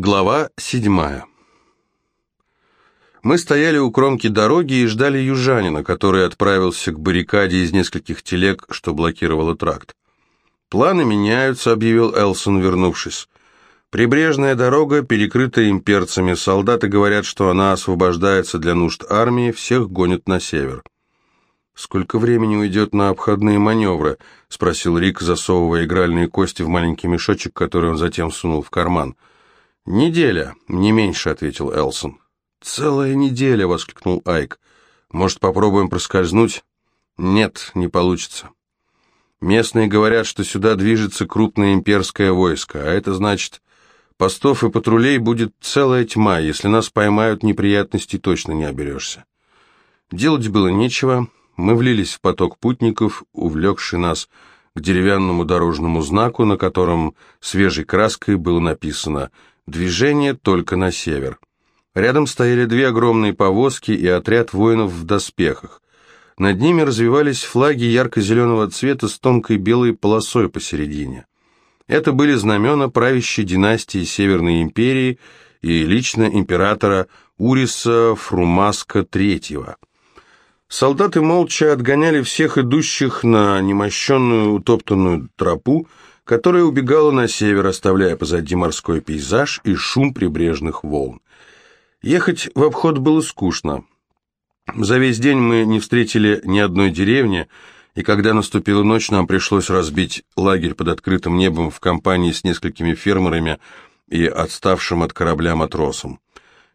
Глава седьмая. Мы стояли у кромки дороги и ждали южанина, который отправился к баррикаде из нескольких телег, что блокировало тракт. «Планы меняются», — объявил Элсон, вернувшись. «Прибрежная дорога перекрыта имперцами, солдаты говорят, что она освобождается для нужд армии, всех гонят на север». «Сколько времени уйдет на обходные маневры?» — спросил Рик, засовывая игральные кости в маленький мешочек, который он затем сунул в карман. «Сколько «Неделя, не меньше», — ответил Элсон. «Целая неделя», — воскликнул Айк. «Может, попробуем проскользнуть?» «Нет, не получится. Местные говорят, что сюда движется крупное имперское войско, а это значит, постов и патрулей будет целая тьма, если нас поймают, неприятностей точно не оберешься». Делать было нечего, мы влились в поток путников, увлекший нас к деревянному дорожному знаку, на котором свежей краской было написано «Связь». Движение только на север. Рядом стояли две огромные повозки и отряд воинов в доспехах. Над ними развивались флаги ярко-зеленого цвета с тонкой белой полосой посередине. Это были знамена правящей династии Северной империи и лично императора Уриса Фрумаска III. Солдаты молча отгоняли всех идущих на немощенную утоптанную тропу, которая убегала на север, оставляя позади морской пейзаж и шум прибрежных волн. Ехать в обход было скучно. За весь день мы не встретили ни одной деревни, и когда наступила ночь, нам пришлось разбить лагерь под открытым небом в компании с несколькими фермерами и отставшим от корабля матросом.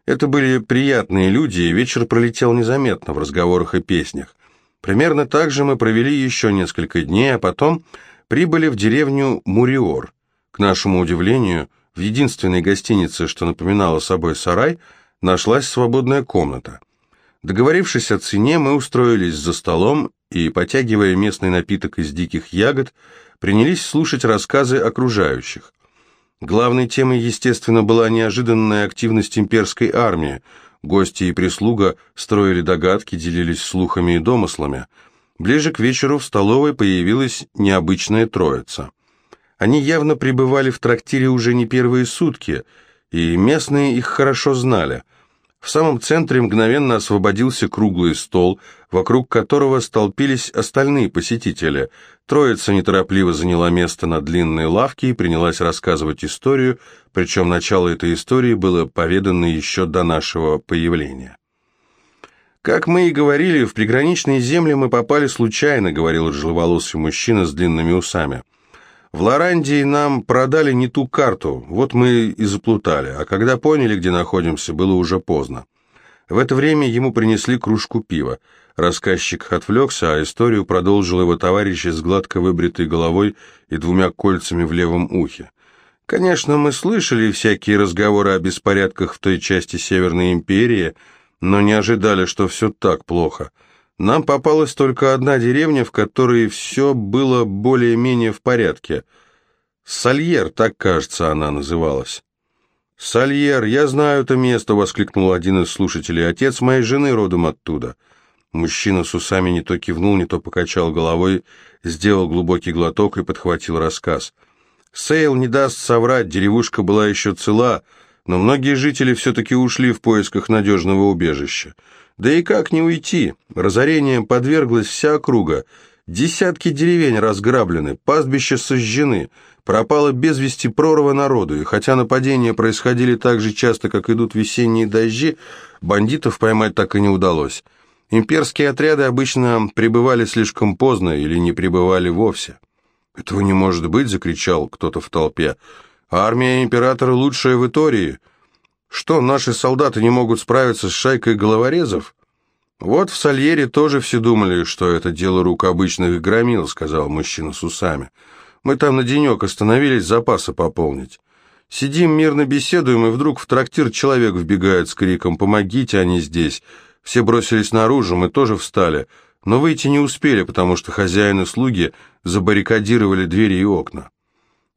Это были приятные люди, и вечер пролетел незаметно в разговорах и песнях. Примерно так же мы провели еще несколько дней, а потом прибыли в деревню Муриор. К нашему удивлению, в единственной гостинице, что напоминала собой сарай, нашлась свободная комната. Договорившись о цене, мы устроились за столом и, потягивая местный напиток из диких ягод, принялись слушать рассказы окружающих. Главной темой, естественно, была неожиданная активность имперской армии. Гости и прислуга строили догадки, делились слухами и домыслами – Ближе к вечеру в столовой появилась необычная троица. Они явно пребывали в трактире уже не первые сутки, и местные их хорошо знали. В самом центре мгновенно освободился круглый стол, вокруг которого столпились остальные посетители. Троица неторопливо заняла место на длинной лавке и принялась рассказывать историю, причем начало этой истории было поведано еще до нашего появления. «Как мы и говорили, в приграничные земли мы попали случайно», — говорил рыжеволосый мужчина с длинными усами. «В Лорандии нам продали не ту карту, вот мы и заплутали, а когда поняли, где находимся, было уже поздно». В это время ему принесли кружку пива. Рассказчик отвлекся, а историю продолжил его товарищ с гладко выбритой головой и двумя кольцами в левом ухе. Конечно, мы слышали всякие разговоры о беспорядках в той части Северной империи, — но не ожидали, что все так плохо. Нам попалась только одна деревня, в которой все было более-менее в порядке. Сальер, так, кажется, она называлась. «Сальер, я знаю это место», — воскликнул один из слушателей. «Отец моей жены родом оттуда». Мужчина с усами не то кивнул, не то покачал головой, сделал глубокий глоток и подхватил рассказ. Сейл не даст соврать, деревушка была еще цела, — но многие жители все-таки ушли в поисках надежного убежища. Да и как не уйти? Разорением подверглась вся округа. Десятки деревень разграблены, пастбища сожжены, пропало без вести прорва народу, и хотя нападения происходили так же часто, как идут весенние дожди, бандитов поймать так и не удалось. Имперские отряды обычно прибывали слишком поздно или не прибывали вовсе. «Этого не может быть!» — закричал кто-то в толпе. Армия императора лучшая в Итории. Что, наши солдаты не могут справиться с шайкой головорезов? Вот в Сальере тоже все думали, что это дело рук обычных громил, сказал мужчина с усами. Мы там на денек остановились запасы пополнить. Сидим мирно беседуем, и вдруг в трактир человек вбегает с криком «Помогите, они здесь!» Все бросились наружу, мы тоже встали, но выйти не успели, потому что хозяин и слуги забаррикадировали двери и окна.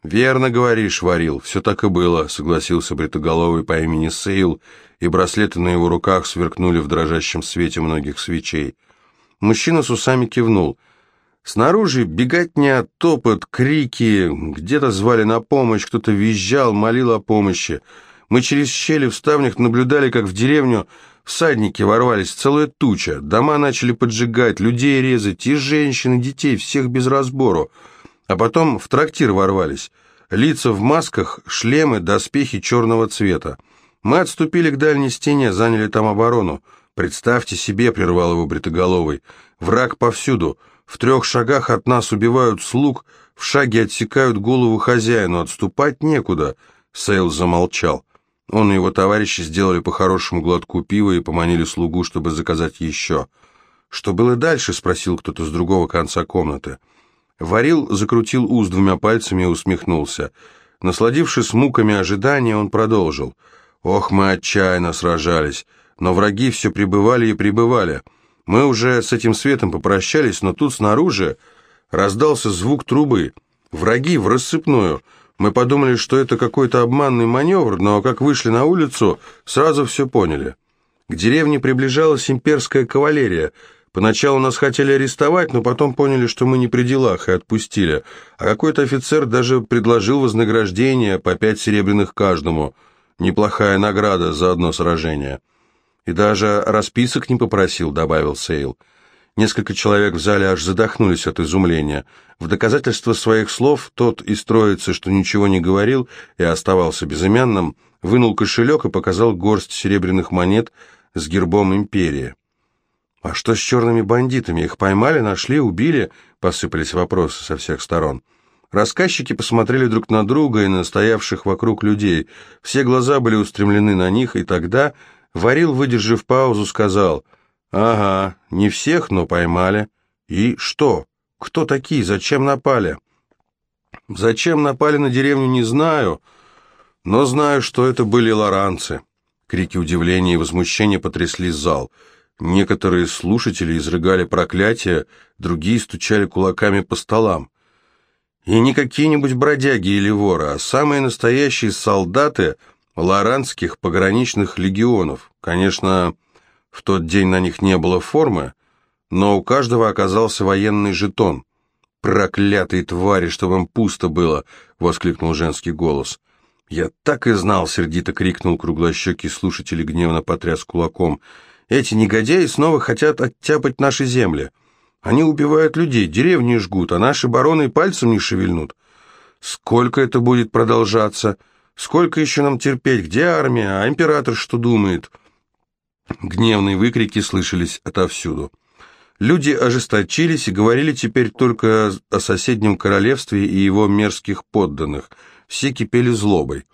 «Верно говоришь, Варил, все так и было», — согласился бритоголовый по имени Сейл, и браслеты на его руках сверкнули в дрожащем свете многих свечей. Мужчина с усами кивнул. Снаружи беготня, топот, крики, где-то звали на помощь, кто-то визжал, молил о помощи. Мы через щели в ставнях наблюдали, как в деревню всадники ворвались, целая туча. Дома начали поджигать, людей резать, и женщин, и детей, всех без разбору. А потом в трактир ворвались. Лица в масках, шлемы, доспехи черного цвета. Мы отступили к дальней стене, заняли там оборону. Представьте себе, прервал его бритоголовый, враг повсюду. В трех шагах от нас убивают слуг, в шаге отсекают голову хозяину, отступать некуда. Сейл замолчал. Он и его товарищи сделали по хорошему глотку пива и поманили слугу, чтобы заказать еще. «Что было дальше?» — спросил кто-то с другого конца комнаты. Варил закрутил ус двумя пальцами и усмехнулся. Насладившись муками ожидания, он продолжил. «Ох, мы отчаянно сражались, но враги все прибывали и прибывали. Мы уже с этим светом попрощались, но тут снаружи раздался звук трубы. Враги в рассыпную. Мы подумали, что это какой-то обманный маневр, но как вышли на улицу, сразу все поняли. К деревне приближалась имперская кавалерия — Поначалу нас хотели арестовать, но потом поняли, что мы не при делах, и отпустили. А какой-то офицер даже предложил вознаграждение по пять серебряных каждому. Неплохая награда за одно сражение. И даже расписок не попросил, добавил Сейл. Несколько человек в зале аж задохнулись от изумления. В доказательство своих слов тот из троицы, что ничего не говорил и оставался безымянным, вынул кошелек и показал горсть серебряных монет с гербом империи. «А что с черными бандитами? Их поймали, нашли, убили?» — посыпались вопросы со всех сторон. Рассказчики посмотрели друг на друга и на стоявших вокруг людей. Все глаза были устремлены на них, и тогда Варил, выдержав паузу, сказал, «Ага, не всех, но поймали. И что? Кто такие? Зачем напали?» «Зачем напали на деревню, не знаю, но знаю, что это были лоранцы». Крики удивления и возмущения потрясли зал — Некоторые слушатели изрыгали проклятия, другие стучали кулаками по столам. И не какие-нибудь бродяги или воры, а самые настоящие солдаты лоранских пограничных легионов. Конечно, в тот день на них не было формы, но у каждого оказался военный жетон. «Проклятые твари, чтобы им пусто было!» — воскликнул женский голос. «Я так и знал!» — сердито крикнул круглощекий слушатель и гневно потряс кулаком — эти негодяи снова хотят оттяпать наши земли. Они убивают людей, деревни жгут, а наши бароны пальцем не шевельнут. Сколько это будет продолжаться? Сколько еще нам терпеть? Где армия? А император что думает?» Гневные выкрики слышались отовсюду. Люди ожесточились и говорили теперь только о соседнем королевстве и его мерзких подданных. Все кипели злобой.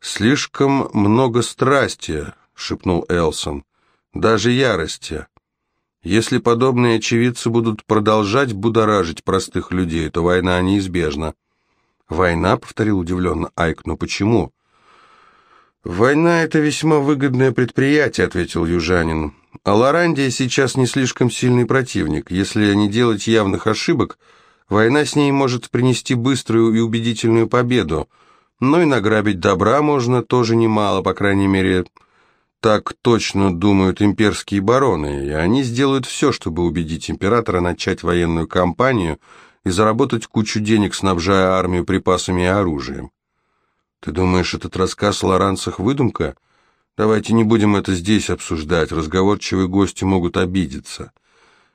«Слишком много страсти», — шепнул Элсон даже ярости. Если подобные очевидцы будут продолжать будоражить простых людей, то война неизбежна. «Война?» — повторил удивленно Айк. «Но почему?» «Война — это весьма выгодное предприятие», — ответил южанин. «А Лорандия сейчас не слишком сильный противник. Если не делать явных ошибок, война с ней может принести быструю и убедительную победу. Но и награбить добра можно тоже немало, по крайней мере, так точно думают имперские бароны, и они сделают все, чтобы убедить императора начать военную кампанию и заработать кучу денег, снабжая армию припасами и оружием. Ты думаешь, этот рассказ о лоранцах выдумка? Давайте не будем это здесь обсуждать, разговорчивые гости могут обидеться.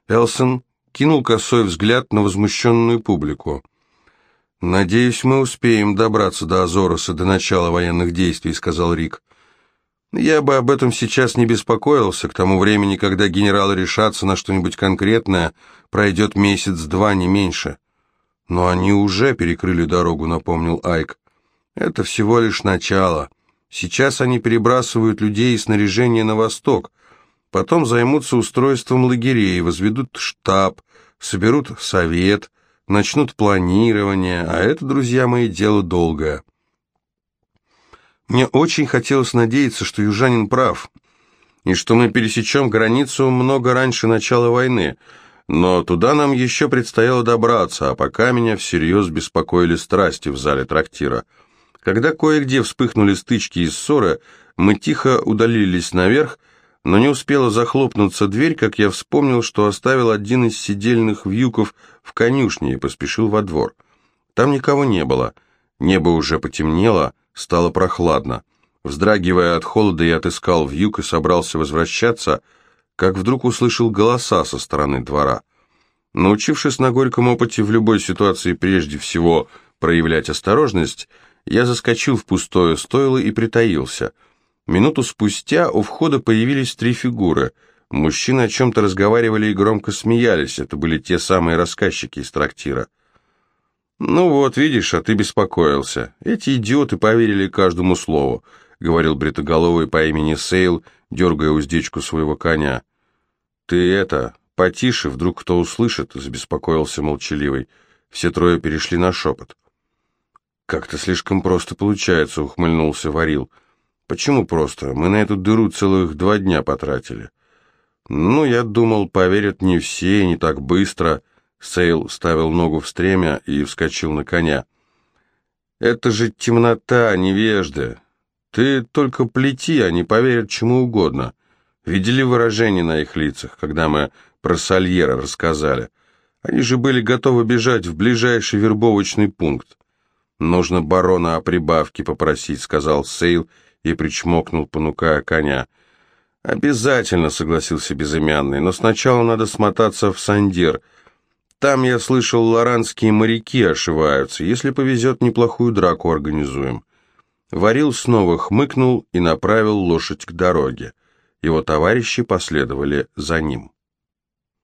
Элсон кинул косой взгляд на возмущенную публику. «Надеюсь, мы успеем добраться до Азороса до начала военных действий», — сказал Рик. Я бы об этом сейчас не беспокоился, к тому времени, когда генералы решатся на что-нибудь конкретное, пройдет месяц-два, не меньше. Но они уже перекрыли дорогу, напомнил Айк. Это всего лишь начало. Сейчас они перебрасывают людей и снаряжение на восток, потом займутся устройством лагерей, возведут штаб, соберут совет, начнут планирование, а это, друзья мои, дело долгое. Мне очень хотелось надеяться, что южанин прав, и что мы пересечем границу много раньше начала войны, но туда нам еще предстояло добраться, а пока меня всерьез беспокоили страсти в зале трактира. Когда кое-где вспыхнули стычки и ссоры, мы тихо удалились наверх, но не успела захлопнуться дверь, как я вспомнил, что оставил один из сидельных вьюков в конюшне и поспешил во двор. Там никого не было. Небо уже потемнело, Стало прохладно. Вздрагивая от холода, я отыскал вьюг и собрался возвращаться, как вдруг услышал голоса со стороны двора. Научившись на горьком опыте в любой ситуации прежде всего проявлять осторожность, я заскочил в пустое стойло и притаился. Минуту спустя у входа появились три фигуры. Мужчины о чем-то разговаривали и громко смеялись. Это были те самые рассказчики из трактира. «Ну вот, видишь, а ты беспокоился. Эти идиоты поверили каждому слову», — говорил бритоголовый по имени Сейл, дергая уздечку своего коня. «Ты это, потише, вдруг кто услышит», — забеспокоился молчаливый. Все трое перешли на шепот. «Как-то слишком просто получается», — ухмыльнулся Варил. «Почему просто? Мы на эту дыру целых два дня потратили». «Ну, я думал, поверят не все и не так быстро». Сейл ставил ногу в стремя и вскочил на коня. «Это же темнота, невежда. Ты только плети, они поверят чему угодно. Видели выражение на их лицах, когда мы про Сальера рассказали? Они же были готовы бежать в ближайший вербовочный пункт. «Нужно барона о прибавке попросить», — сказал Сейл и причмокнул, понукая коня. «Обязательно», — согласился безымянный, — «но сначала надо смотаться в Сандер. Там, я слышал, лоранские моряки ошиваются. Если повезет, неплохую драку организуем». Варил снова хмыкнул и направил лошадь к дороге. Его товарищи последовали за ним.